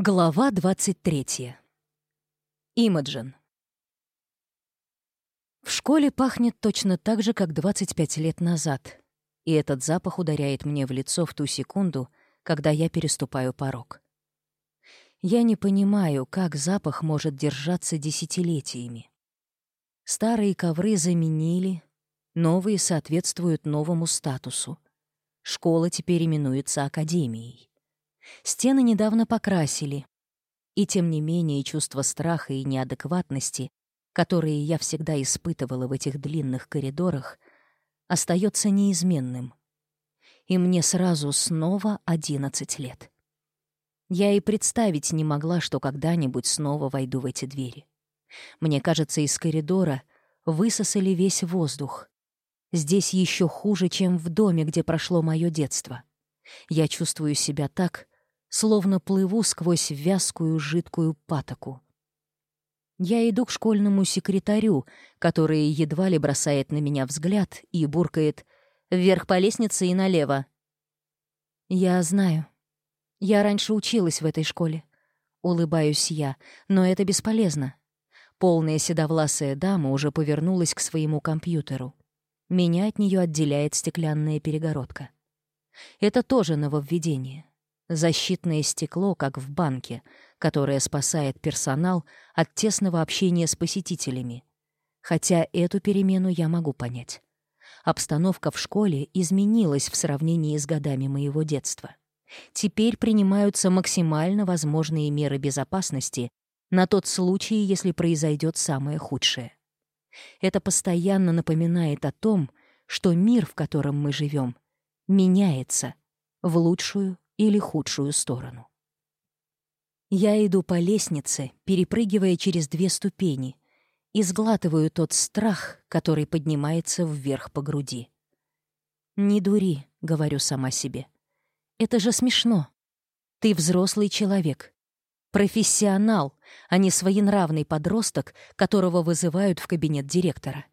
Глава 23. Имаджин. В школе пахнет точно так же, как 25 лет назад, и этот запах ударяет мне в лицо в ту секунду, когда я переступаю порог. Я не понимаю, как запах может держаться десятилетиями. Старые ковры заменили, новые соответствуют новому статусу. Школа теперь именуется академией. Стены недавно покрасили. И тем не менее чувство страха и неадекватности, которые я всегда испытывала в этих длинных коридорах, остается неизменным. И мне сразу снова 11 лет. Я и представить не могла, что когда-нибудь снова войду в эти двери. Мне кажется, из коридора высосали весь воздух. Здесь еще хуже, чем в доме, где прошло мое детство. Я чувствую себя так, словно плыву сквозь вязкую жидкую патоку. Я иду к школьному секретарю, который едва ли бросает на меня взгляд и буркает «Вверх по лестнице и налево». «Я знаю. Я раньше училась в этой школе. Улыбаюсь я, но это бесполезно. Полная седовласая дама уже повернулась к своему компьютеру. Меня от нее отделяет стеклянная перегородка. Это тоже нововведение защитное стекло, как в банке, которое спасает персонал от тесного общения с посетителями. Хотя эту перемену я могу понять. Обстановка в школе изменилась в сравнении с годами моего детства. Теперь принимаются максимально возможные меры безопасности на тот случай, если произойдет самое худшее. Это постоянно напоминает о том, что мир, в котором мы живем, меняется в лучшую или худшую сторону. Я иду по лестнице, перепрыгивая через две ступени, и сглатываю тот страх, который поднимается вверх по груди. «Не дури», — говорю сама себе. «Это же смешно. Ты взрослый человек, профессионал, а не своенравный подросток, которого вызывают в кабинет директора».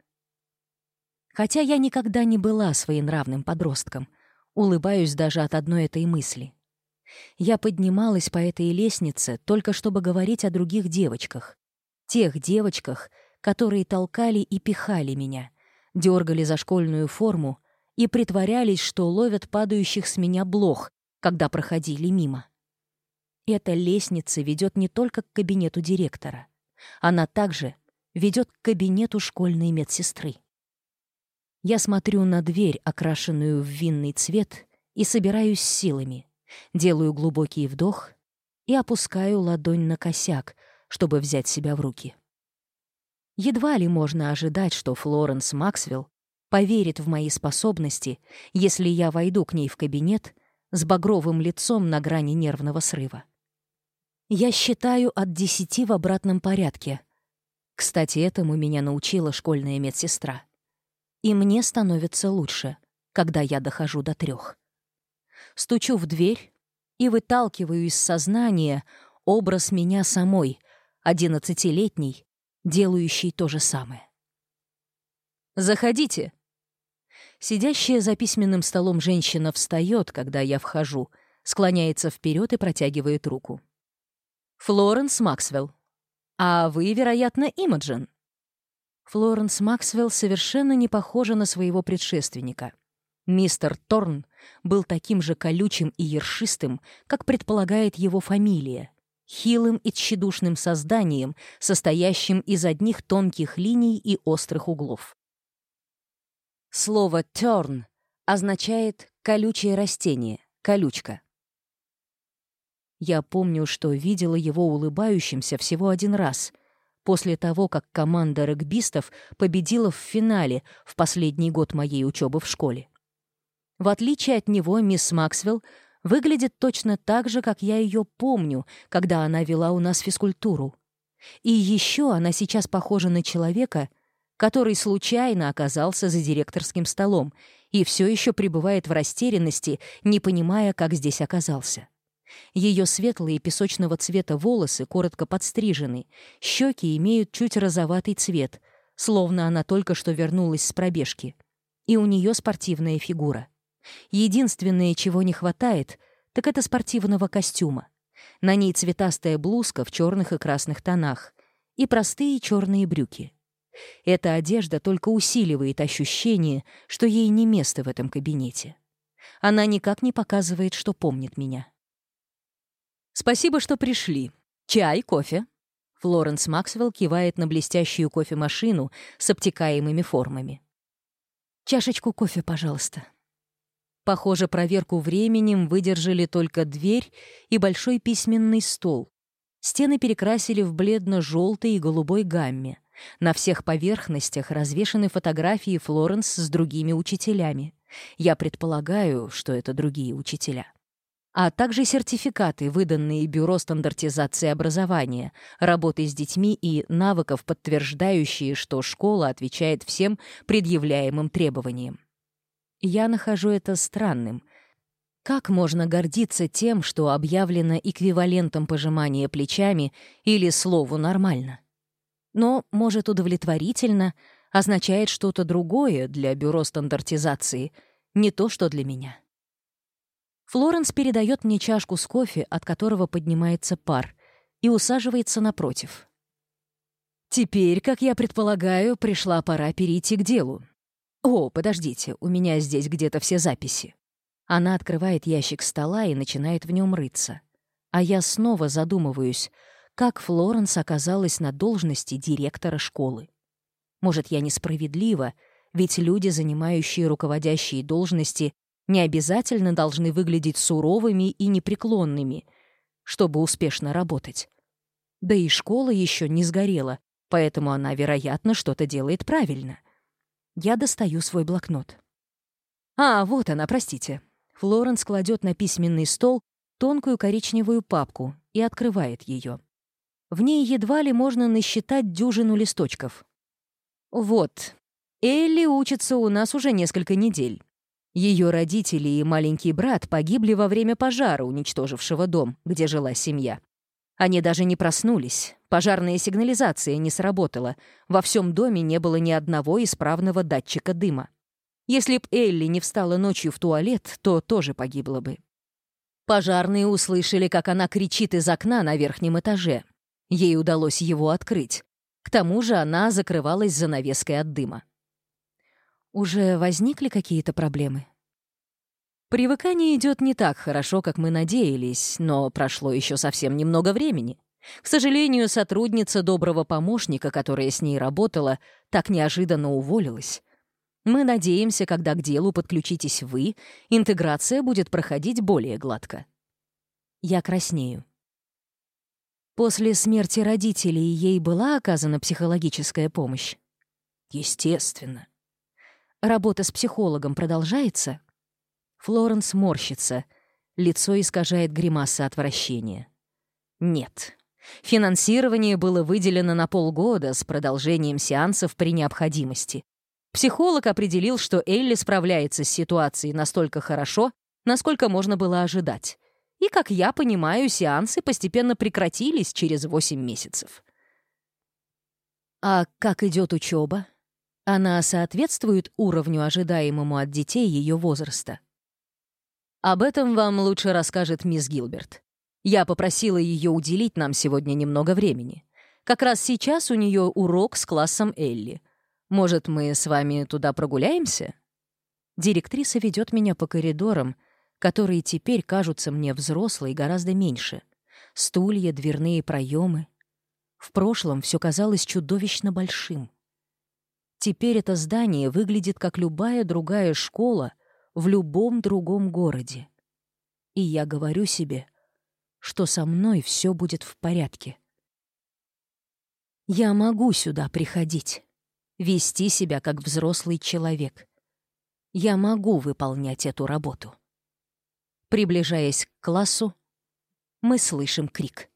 Хотя я никогда не была своенравным подростком, Улыбаюсь даже от одной этой мысли. Я поднималась по этой лестнице только чтобы говорить о других девочках. Тех девочках, которые толкали и пихали меня, дергали за школьную форму и притворялись, что ловят падающих с меня блох, когда проходили мимо. Эта лестница ведет не только к кабинету директора. Она также ведет к кабинету школьной медсестры. Я смотрю на дверь, окрашенную в винный цвет, и собираюсь силами. Делаю глубокий вдох и опускаю ладонь на косяк, чтобы взять себя в руки. Едва ли можно ожидать, что Флоренс Максвелл поверит в мои способности, если я войду к ней в кабинет с багровым лицом на грани нервного срыва. Я считаю от десяти в обратном порядке. Кстати, этому меня научила школьная медсестра и мне становится лучше, когда я дохожу до трех. Стучу в дверь и выталкиваю из сознания образ меня самой, одиннадцатилетней, делающей то же самое. «Заходите!» Сидящая за письменным столом женщина встает, когда я вхожу, склоняется вперед и протягивает руку. «Флоренс Максвелл. А вы, вероятно, Имаджин?» Флоренс Максвелл совершенно не похожа на своего предшественника. Мистер Торн был таким же колючим и ершистым, как предполагает его фамилия, хилым и тщедушным созданием, состоящим из одних тонких линий и острых углов. Слово «терн» означает «колючее растение», «колючка». Я помню, что видела его улыбающимся всего один раз — После того, как команда регбистов победила в финале в последний год моей учебы в школе. В отличие от него, мисс Максвелл выглядит точно так же, как я ее помню, когда она вела у нас физкультуру. И еще она сейчас похожа на человека, который случайно оказался за директорским столом и все еще пребывает в растерянности, не понимая, как здесь оказался. Ее светлые песочного цвета волосы коротко подстрижены, щеки имеют чуть розоватый цвет, словно она только что вернулась с пробежки. И у нее спортивная фигура. Единственное, чего не хватает, так это спортивного костюма. На ней цветастая блузка в черных и красных тонах и простые черные брюки. Эта одежда только усиливает ощущение, что ей не место в этом кабинете. Она никак не показывает, что помнит меня. «Спасибо, что пришли. Чай, кофе?» Флоренс Максвелл кивает на блестящую кофемашину с обтекаемыми формами. «Чашечку кофе, пожалуйста». Похоже, проверку временем выдержали только дверь и большой письменный стол. Стены перекрасили в бледно-желтой и голубой гамме. На всех поверхностях развешаны фотографии Флоренс с другими учителями. Я предполагаю, что это другие учителя а также сертификаты, выданные Бюро стандартизации образования, работы с детьми и навыков, подтверждающие, что школа отвечает всем предъявляемым требованиям. Я нахожу это странным. Как можно гордиться тем, что объявлено эквивалентом пожимания плечами или слову «нормально»? Но, может, удовлетворительно означает что-то другое для Бюро стандартизации, не то, что для меня. Флоренс передает мне чашку с кофе, от которого поднимается пар, и усаживается напротив. Теперь, как я предполагаю, пришла пора перейти к делу. О, подождите, у меня здесь где-то все записи. Она открывает ящик стола и начинает в нем рыться. А я снова задумываюсь, как Флоренс оказалась на должности директора школы. Может, я несправедлива, ведь люди, занимающие руководящие должности, не обязательно должны выглядеть суровыми и непреклонными, чтобы успешно работать. Да и школа еще не сгорела, поэтому она, вероятно, что-то делает правильно. Я достаю свой блокнот. А, вот она, простите. Флоренс кладет на письменный стол тонкую коричневую папку и открывает ее. В ней едва ли можно насчитать дюжину листочков. Вот. Элли учится у нас уже несколько недель. Ее родители и маленький брат погибли во время пожара, уничтожившего дом, где жила семья. Они даже не проснулись, пожарная сигнализация не сработала, во всем доме не было ни одного исправного датчика дыма. Если б Элли не встала ночью в туалет, то тоже погибла бы. Пожарные услышали, как она кричит из окна на верхнем этаже. Ей удалось его открыть. К тому же она закрывалась занавеской от дыма. Уже возникли какие-то проблемы? Привыкание идет не так хорошо, как мы надеялись, но прошло еще совсем немного времени. К сожалению, сотрудница доброго помощника, которая с ней работала, так неожиданно уволилась. Мы надеемся, когда к делу подключитесь вы, интеграция будет проходить более гладко. Я краснею. После смерти родителей ей была оказана психологическая помощь? Естественно. Работа с психологом продолжается?» Флоренс морщится. Лицо искажает гримаса отвращения. «Нет. Финансирование было выделено на полгода с продолжением сеансов при необходимости. Психолог определил, что Элли справляется с ситуацией настолько хорошо, насколько можно было ожидать. И, как я понимаю, сеансы постепенно прекратились через 8 месяцев. А как идет учеба? Она соответствует уровню, ожидаемому от детей ее возраста. Об этом вам лучше расскажет мисс Гилберт. Я попросила ее уделить нам сегодня немного времени. Как раз сейчас у нее урок с классом Элли. Может, мы с вами туда прогуляемся? Директриса ведет меня по коридорам, которые теперь кажутся мне взрослой гораздо меньше. Стулья, дверные проемы. В прошлом все казалось чудовищно большим — Теперь это здание выглядит как любая другая школа в любом другом городе. И я говорю себе, что со мной все будет в порядке. Я могу сюда приходить, вести себя как взрослый человек. Я могу выполнять эту работу. Приближаясь к классу, мы слышим крик.